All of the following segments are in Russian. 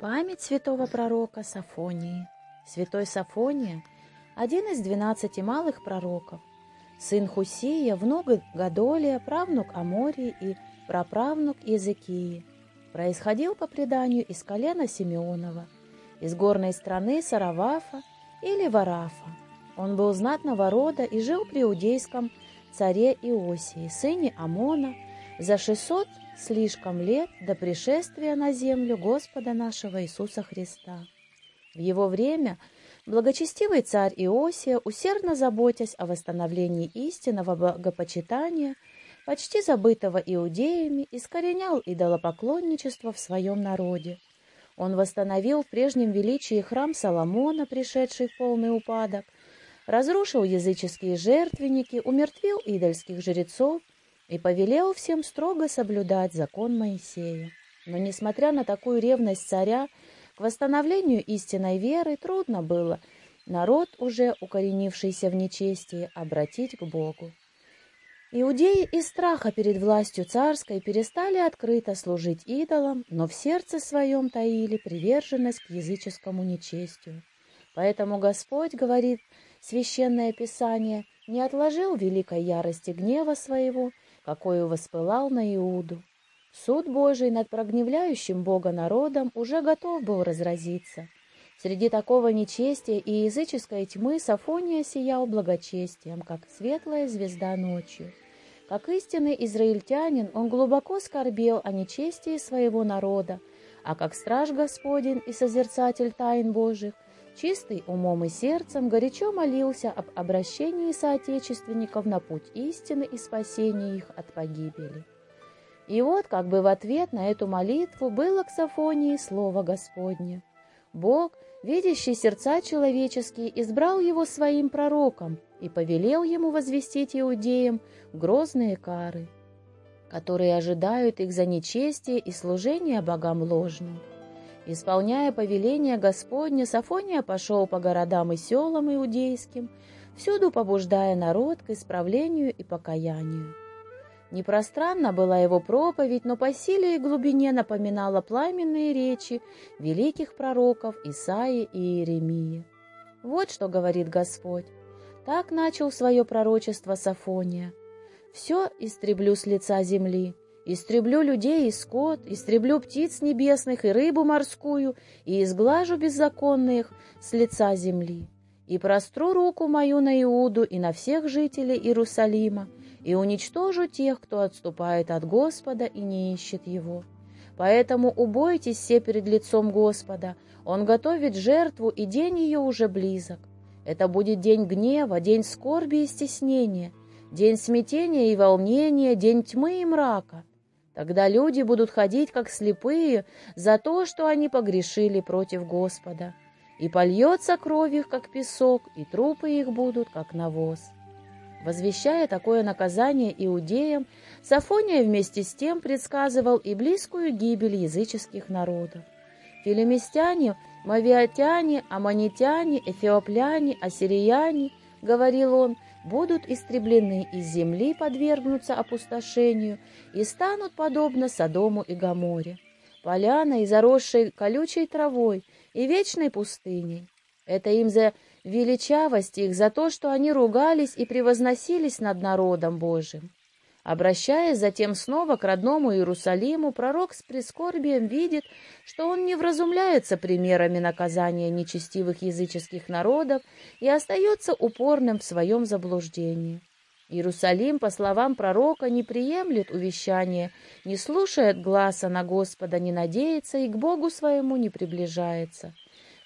Память святого пророка Сафонии. Святой Сафония – один из двенадцати малых пророков, сын Хусия, внук Гадолия, правнук Амории и праправнук Иезекии. Происходил по преданию из колена Симеонова, из горной страны Саравафа или Варафа. Он был знатного рода и жил при иудейском царе Иосии, сыне Амона, за 600 слишком лет до пришествия на землю Господа нашего Иисуса Христа. В его время благочестивый царь Иосия, усердно заботясь о восстановлении истинного богопочитания, почти забытого иудеями, искоренял идолопоклонничество в своем народе. Он восстановил в прежнем величии храм Соломона, пришедший в полный упадок, разрушил языческие жертвенники, умертвил идольских жрецов, и повелел всем строго соблюдать закон Моисея. Но, несмотря на такую ревность царя, к восстановлению истинной веры трудно было народ, уже укоренившийся в нечестии, обратить к Богу. Иудеи из страха перед властью царской перестали открыто служить идолам, но в сердце своем таили приверженность к языческому нечестию. Поэтому Господь, говорит Священное Писание, не отложил великой ярости гнева своего, какой воспылал на Иуду. Суд Божий над прогневляющим Бога народом уже готов был разразиться. Среди такого нечестия и языческой тьмы Сафония сиял благочестием, как светлая звезда ночью. Как истинный израильтянин, он глубоко скорбел о нечестии своего народа, а как страж Господень и созерцатель тайн Божьих – чистый умом и сердцем, горячо молился об обращении соотечественников на путь истины и спасении их от погибели. И вот, как бы в ответ на эту молитву, было к Сафонии слово Господне. Бог, видящий сердца человеческие, избрал его своим пророком и повелел ему возвестить иудеям грозные кары, которые ожидают их за нечестие и служение богам ложным. Исполняя повеление Господне, Сафония пошел по городам и селам иудейским, всюду побуждая народ к исправлению и покаянию. Непространна была его проповедь, но по силе и глубине напоминала пламенные речи великих пророков Исаии и Иеремии. Вот что говорит Господь. Так начал свое пророчество Сафония. «Все истреблю с лица земли, Истреблю людей и скот, истреблю птиц небесных и рыбу морскую, и изглажу беззаконных с лица земли. И простру руку мою на Иуду и на всех жителей Иерусалима, и уничтожу тех, кто отступает от Господа и не ищет Его. Поэтому убойтесь все перед лицом Господа, Он готовит жертву, и день ее уже близок. Это будет день гнева, день скорби и стеснения, день смятения и волнения, день тьмы и мрака. Тогда люди будут ходить, как слепые, за то, что они погрешили против Господа. И польется кровь их, как песок, и трупы их будут, как навоз. Возвещая такое наказание иудеям, Сафония вместе с тем предсказывал и близкую гибель языческих народов. Филимистяне, мавиатяне, аммонитяне, эфиопляне, ассирияне, говорил он, — будут истреблены из земли, подвергнутся опустошению и станут подобно Содому и Гоморе, поляной, заросшей колючей травой и вечной пустыней. Это им за величавость их, за то, что они ругались и превозносились над народом Божиим. Обращаясь затем снова к родному Иерусалиму, пророк с прискорбием видит, что он не вразумляется примерами наказания нечестивых языческих народов и остается упорным в своем заблуждении. Иерусалим, по словам пророка, не приемлет увещания, не слушает гласа на Господа, не надеется и к Богу своему не приближается.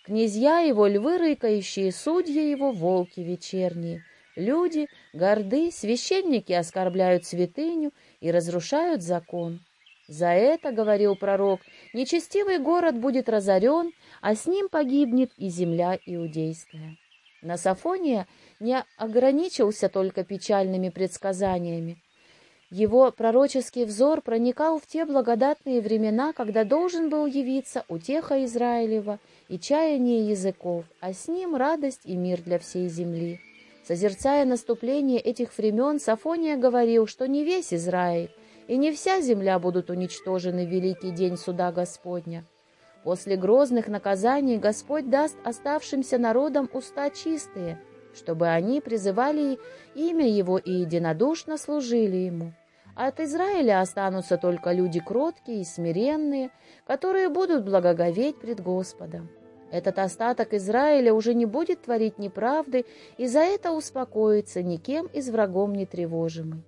Князья его, львы рыкающие, судьи его, волки вечерние — Люди горды, священники оскорбляют святыню и разрушают закон. За это, говорил пророк, нечестивый город будет разорен, а с ним погибнет и земля иудейская. Насофония не ограничился только печальными предсказаниями. Его пророческий взор проникал в те благодатные времена, когда должен был явиться утеха Израилева и чаяние языков, а с ним радость и мир для всей земли. Созерцая наступление этих времен, Сафония говорил, что не весь Израиль и не вся земля будут уничтожены в великий день суда Господня. После грозных наказаний Господь даст оставшимся народам уста чистые, чтобы они призывали имя Его и единодушно служили Ему. От Израиля останутся только люди кроткие и смиренные, которые будут благоговеть пред Господом. Этот остаток Израиля уже не будет творить неправды, и за это успокоится никем из врагом не тревожимый.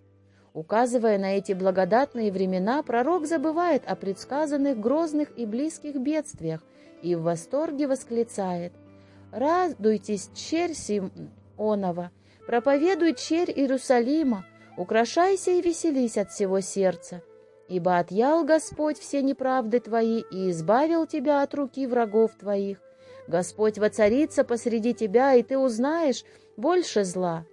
Указывая на эти благодатные времена, пророк забывает о предсказанных грозных и близких бедствиях и в восторге восклицает «Радуйтесь, черь Сионова, проповедуй черь Иерусалима, украшайся и веселись от всего сердца, ибо отъял Господь все неправды твои и избавил тебя от руки врагов твоих. Господь воцарится посреди тебя, и ты узнаешь больше зла.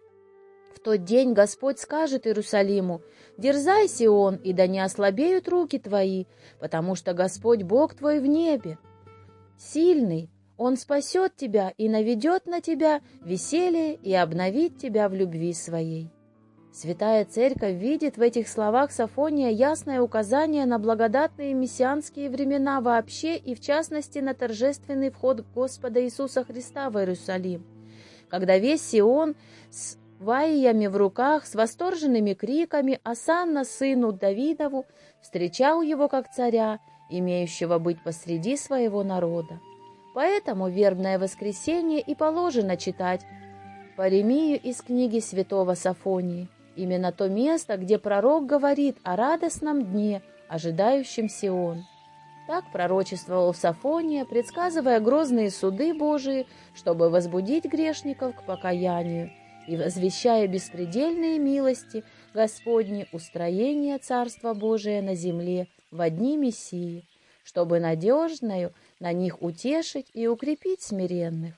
В тот день Господь скажет Иерусалиму, «Дерзай, Сион, и да не ослабеют руки твои, потому что Господь Бог твой в небе. Сильный, Он спасет тебя и наведет на тебя веселье и обновит тебя в любви своей». Святая Церковь видит в этих словах Сафония ясное указание на благодатные мессианские времена вообще и в частности на торжественный вход Господа Иисуса Христа в Иерусалим, когда весь Сион с ваиями в руках, с восторженными криками Асанна сыну Давидову встречал его как царя, имеющего быть посреди своего народа. Поэтому вербное воскресенье и положено читать Паремию из книги святого Сафонии, Именно то место, где пророк говорит о радостном дне, ожидающем Сион. Так пророчествовал Сафония, предсказывая грозные суды Божии, чтобы возбудить грешников к покаянию и возвещая беспредельные милости Господни устроение Царства Божия на земле в одни Мессии, чтобы надежною на них утешить и укрепить смиренных.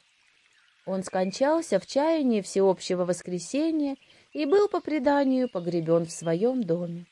Он скончался в чаянии всеобщего воскресения и был по преданию погребен в своем доме.